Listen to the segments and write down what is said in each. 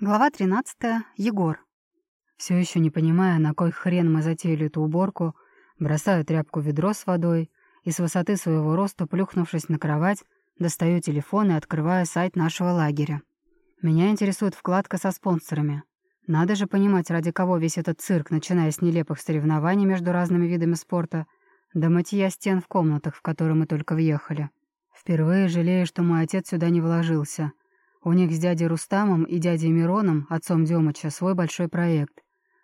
Глава 13. Егор. Все еще не понимая, на кой хрен мы затеяли эту уборку, бросаю тряпку в ведро с водой и с высоты своего роста, плюхнувшись на кровать, достаю телефон и открываю сайт нашего лагеря. Меня интересует вкладка со спонсорами. Надо же понимать, ради кого весь этот цирк, начиная с нелепых соревнований между разными видами спорта до мытья стен в комнатах, в которые мы только въехали. Впервые жалею, что мой отец сюда не вложился — у них с дядей Рустамом и дядей Мироном, отцом Демыча, свой большой проект.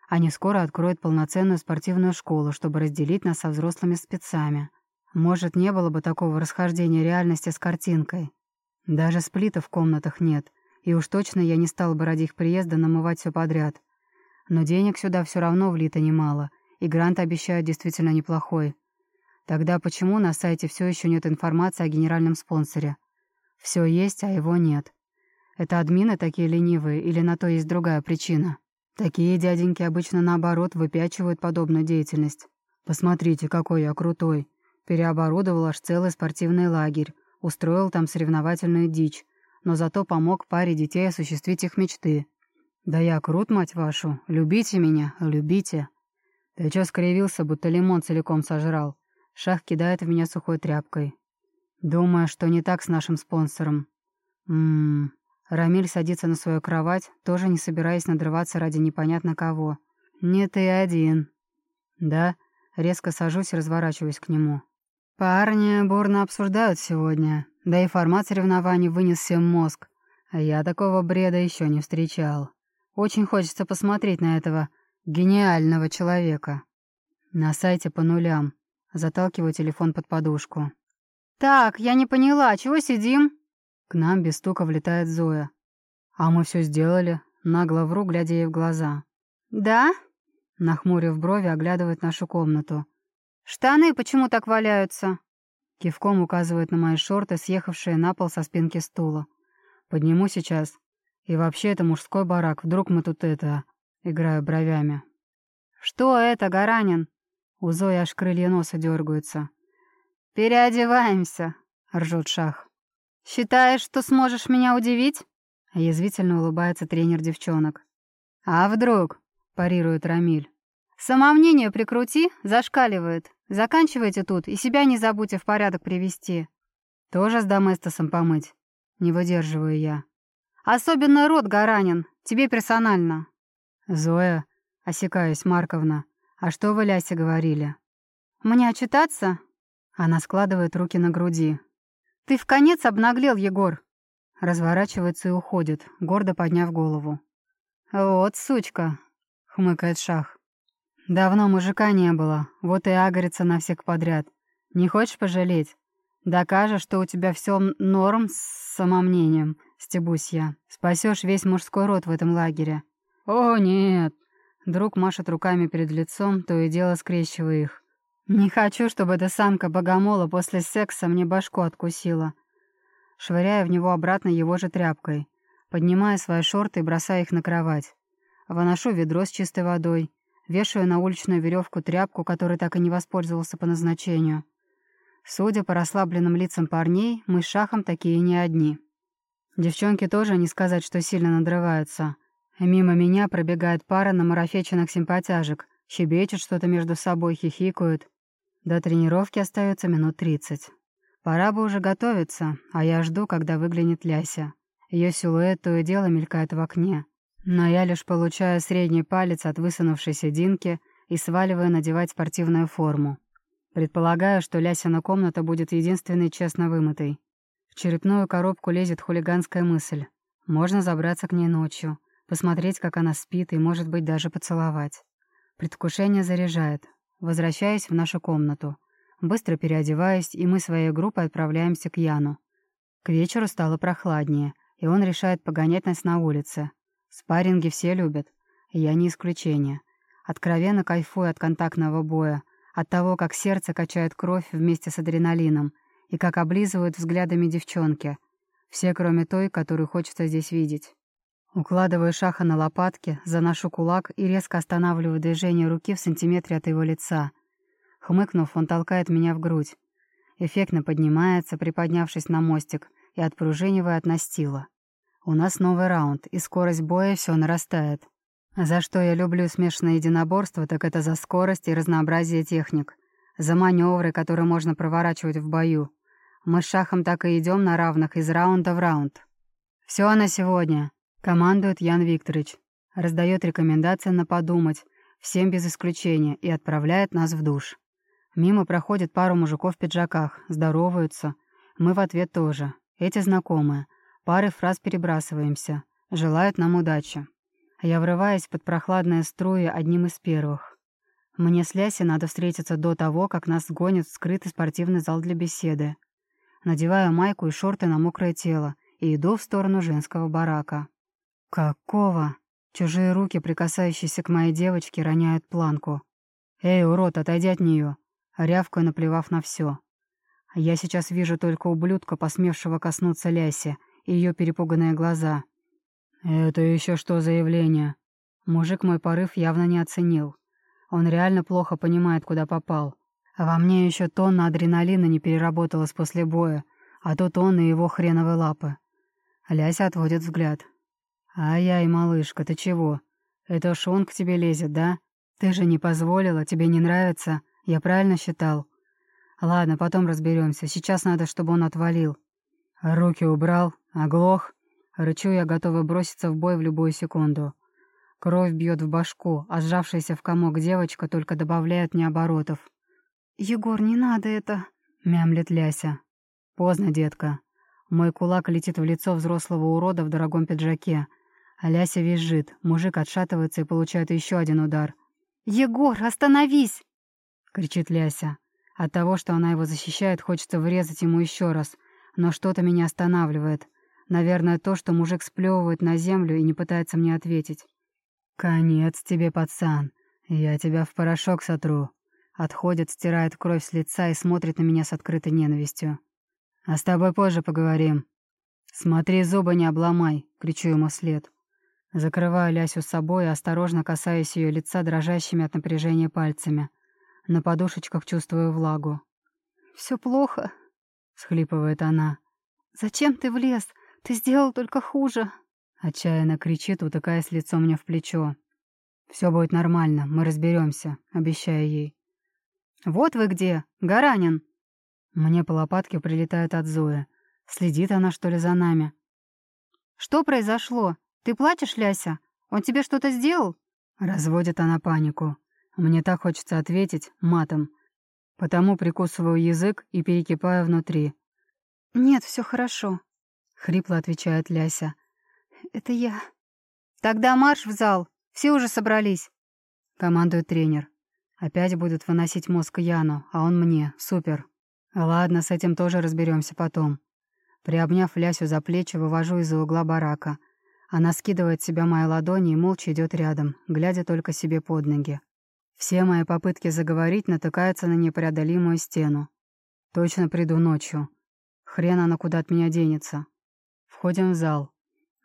Они скоро откроют полноценную спортивную школу, чтобы разделить нас со взрослыми спецами. Может, не было бы такого расхождения реальности с картинкой. Даже сплита в комнатах нет, и уж точно я не стал бы ради их приезда намывать все подряд. Но денег сюда все равно влито немало, и грант обещают действительно неплохой. Тогда почему на сайте все еще нет информации о генеральном спонсоре? Все есть, а его нет. Это админы такие ленивые или на то есть другая причина? Такие дяденьки обычно наоборот выпячивают подобную деятельность. Посмотрите, какой я крутой. Переоборудовал аж целый спортивный лагерь, устроил там соревновательную дичь, но зато помог паре детей осуществить их мечты. Да я крут, мать вашу, любите меня, любите. Ты чё скривился, будто лимон целиком сожрал? Шах кидает в меня сухой тряпкой. Думаю, что не так с нашим спонсором. Ммм, Рамиль садится на свою кровать, тоже не собираясь надрываться ради непонятно кого. «Не ты один». «Да?» Резко сажусь и разворачиваюсь к нему. «Парни бурно обсуждают сегодня, да и формат соревнований вынес всем мозг. А я такого бреда еще не встречал. Очень хочется посмотреть на этого гениального человека. На сайте по нулям. Заталкиваю телефон под подушку. «Так, я не поняла, чего сидим?» К нам без стука влетает Зоя. «А мы все сделали», — нагло вру, глядя ей в глаза. «Да?» — нахмурив брови, оглядывает нашу комнату. «Штаны почему так валяются?» Кивком указывает на мои шорты, съехавшие на пол со спинки стула. «Подниму сейчас. И вообще это мужской барак, вдруг мы тут это...» Играю бровями. «Что это, Гаранин?» У Зои аж крылья носа дергаются. «Переодеваемся», — ржет Шах. «Считаешь, что сможешь меня удивить?» Язвительно улыбается тренер девчонок. «А вдруг?» — парирует Рамиль. «Самомнение прикрути, зашкаливает. Заканчивайте тут и себя не забудьте в порядок привести. Тоже с доместосом помыть?» Не выдерживаю я. «Особенно рот, Гаранин. Тебе персонально». «Зоя», — осекаюсь, Марковна, «а что вы Лясе говорили?» «Мне отчитаться?» Она складывает руки на груди, «Ты в конец обнаглел, Егор!» Разворачивается и уходит, гордо подняв голову. «Вот сучка!» — хмыкает Шах. «Давно мужика не было, вот и агорится на всех подряд. Не хочешь пожалеть? Докажешь, что у тебя все норм с самомнением, стебусь я. Спасешь весь мужской род в этом лагере». «О, нет!» Друг машет руками перед лицом, то и дело скрещивая их. «Не хочу, чтобы эта самка богомола после секса мне башку откусила». Швыряя в него обратно его же тряпкой. Поднимаю свои шорты и бросаю их на кровать. Выношу ведро с чистой водой. Вешаю на уличную веревку тряпку, которой так и не воспользовался по назначению. Судя по расслабленным лицам парней, мы с Шахом такие не одни. Девчонки тоже не сказать, что сильно надрываются. Мимо меня пробегает пара намарафеченных симпатяжек, щебечут что-то между собой, хихикают. До тренировки остается минут тридцать. Пора бы уже готовиться, а я жду, когда выглянет Ляся. Ее силуэт то и дело мелькает в окне. Но я лишь получаю средний палец от высунувшейся Динки и сваливаю надевать спортивную форму. Предполагаю, что Лясина комната будет единственной честно вымытой. В черепную коробку лезет хулиганская мысль. Можно забраться к ней ночью, посмотреть, как она спит, и, может быть, даже поцеловать. Предвкушение заряжает. Возвращаясь в нашу комнату. Быстро переодеваюсь, и мы своей группой отправляемся к Яну. К вечеру стало прохладнее, и он решает погонять нас на улице. Спарринги все любят, и я не исключение. Откровенно кайфую от контактного боя, от того, как сердце качает кровь вместе с адреналином, и как облизывают взглядами девчонки. Все, кроме той, которую хочется здесь видеть. Укладываю шаха на лопатки, заношу кулак и резко останавливаю движение руки в сантиметре от его лица. Хмыкнув, он толкает меня в грудь. Эффектно поднимается, приподнявшись на мостик, и отпружинивая от настила. У нас новый раунд, и скорость боя все нарастает. За что я люблю смешанное единоборство, так это за скорость и разнообразие техник. За маневры, которые можно проворачивать в бою. Мы с Шахом так и идем на равных из раунда в раунд. Все на сегодня», — командует Ян Викторович. Раздает рекомендации на подумать, всем без исключения, и отправляет нас в душ. Мимо проходит пару мужиков в пиджаках, здороваются. Мы в ответ тоже. Эти знакомые. Пары фраз перебрасываемся. Желают нам удачи. Я врываюсь под прохладные струи одним из первых. Мне с Ляси надо встретиться до того, как нас сгонят в скрытый спортивный зал для беседы. Надеваю майку и шорты на мокрое тело и иду в сторону женского барака. «Какого?» Чужие руки, прикасающиеся к моей девочке, роняют планку. «Эй, урод, отойди от нее!» Рявкаю, наплевав на все. Я сейчас вижу только ублюдка, посмевшего коснуться Ляси, и ее перепуганные глаза. «Это еще что за явление?» Мужик мой порыв явно не оценил. Он реально плохо понимает, куда попал. Во мне еще тонна адреналина не переработалась после боя, а тут он и его хреновые лапы. Ляся отводит взгляд. «Ай-яй, малышка, ты чего? Это ж он к тебе лезет, да? Ты же не позволила, тебе не нравится? Я правильно считал?» «Ладно, потом разберемся. Сейчас надо, чтобы он отвалил». «Руки убрал? Оглох?» Рычу я, готова броситься в бой в любую секунду. Кровь бьет в башку, а сжавшаяся в комок девочка только добавляет мне оборотов. «Егор, не надо это!» — мямлет Ляся. «Поздно, детка. Мой кулак летит в лицо взрослого урода в дорогом пиджаке. Ляся визжит, мужик отшатывается и получает еще один удар. «Егор, остановись!» — кричит Ляся. От того, что она его защищает, хочется врезать ему еще раз, но что-то меня останавливает. Наверное, то, что мужик сплевывает на землю и не пытается мне ответить. «Конец тебе, пацан. Я тебя в порошок сотру». Отходит, стирает кровь с лица и смотрит на меня с открытой ненавистью. «А с тобой позже поговорим». «Смотри, зубы не обломай», — кричу ему вслед. Закрываю Лясю с собой и осторожно касаюсь ее лица дрожащими от напряжения пальцами. На подушечках чувствую влагу. «Все плохо», — схлипывает она. «Зачем ты влез? Ты сделал только хуже!» Отчаянно кричит, утыкаясь лицом мне в плечо. «Все будет нормально, мы разберемся, обещаю ей». «Вот вы где! Гаранин!» Мне по лопатке прилетает от Зои. Следит она, что ли, за нами? «Что произошло? Ты плачешь, Ляся? Он тебе что-то сделал?» Разводит она панику. Мне так хочется ответить матом. Потому прикусываю язык и перекипаю внутри. «Нет, все хорошо», хрипло отвечает Ляся. Это я. Тогда марш в зал. Все уже собрались. Командует тренер. Опять будет выносить мозг Яну, а он мне. Супер. Ладно, с этим тоже разберемся потом. Приобняв Лясю за плечи, вывожу из-за угла барака. Она скидывает себя мои ладони и молча идет рядом, глядя только себе под ноги. Все мои попытки заговорить натыкаются на непреодолимую стену. Точно приду ночью. Хрен она куда от меня денется. Входим в зал.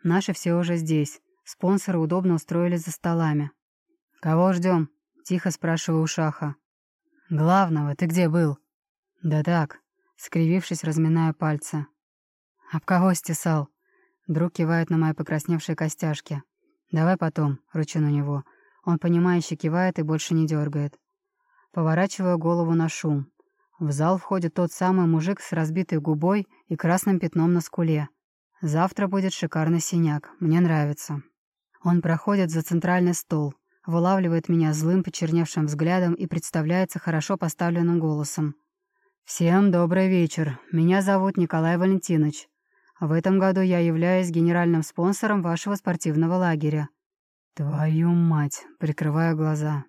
Наши все уже здесь. Спонсоры удобно устроились за столами. «Кого ждем?» — тихо спрашиваю у Шаха. «Главного, ты где был?» «Да так», — скривившись, разминая пальцы. «Об кого стесал?» Друг кивает на мои покрасневшие костяшки. «Давай потом», — ручу на него. Он, понимающе кивает и больше не дергает. Поворачиваю голову на шум. В зал входит тот самый мужик с разбитой губой и красным пятном на скуле. Завтра будет шикарный синяк. Мне нравится. Он проходит за центральный стол, вылавливает меня злым, почерневшим взглядом и представляется хорошо поставленным голосом. «Всем добрый вечер. Меня зовут Николай Валентинович. В этом году я являюсь генеральным спонсором вашего спортивного лагеря». «Твою мать!» — прикрываю глаза.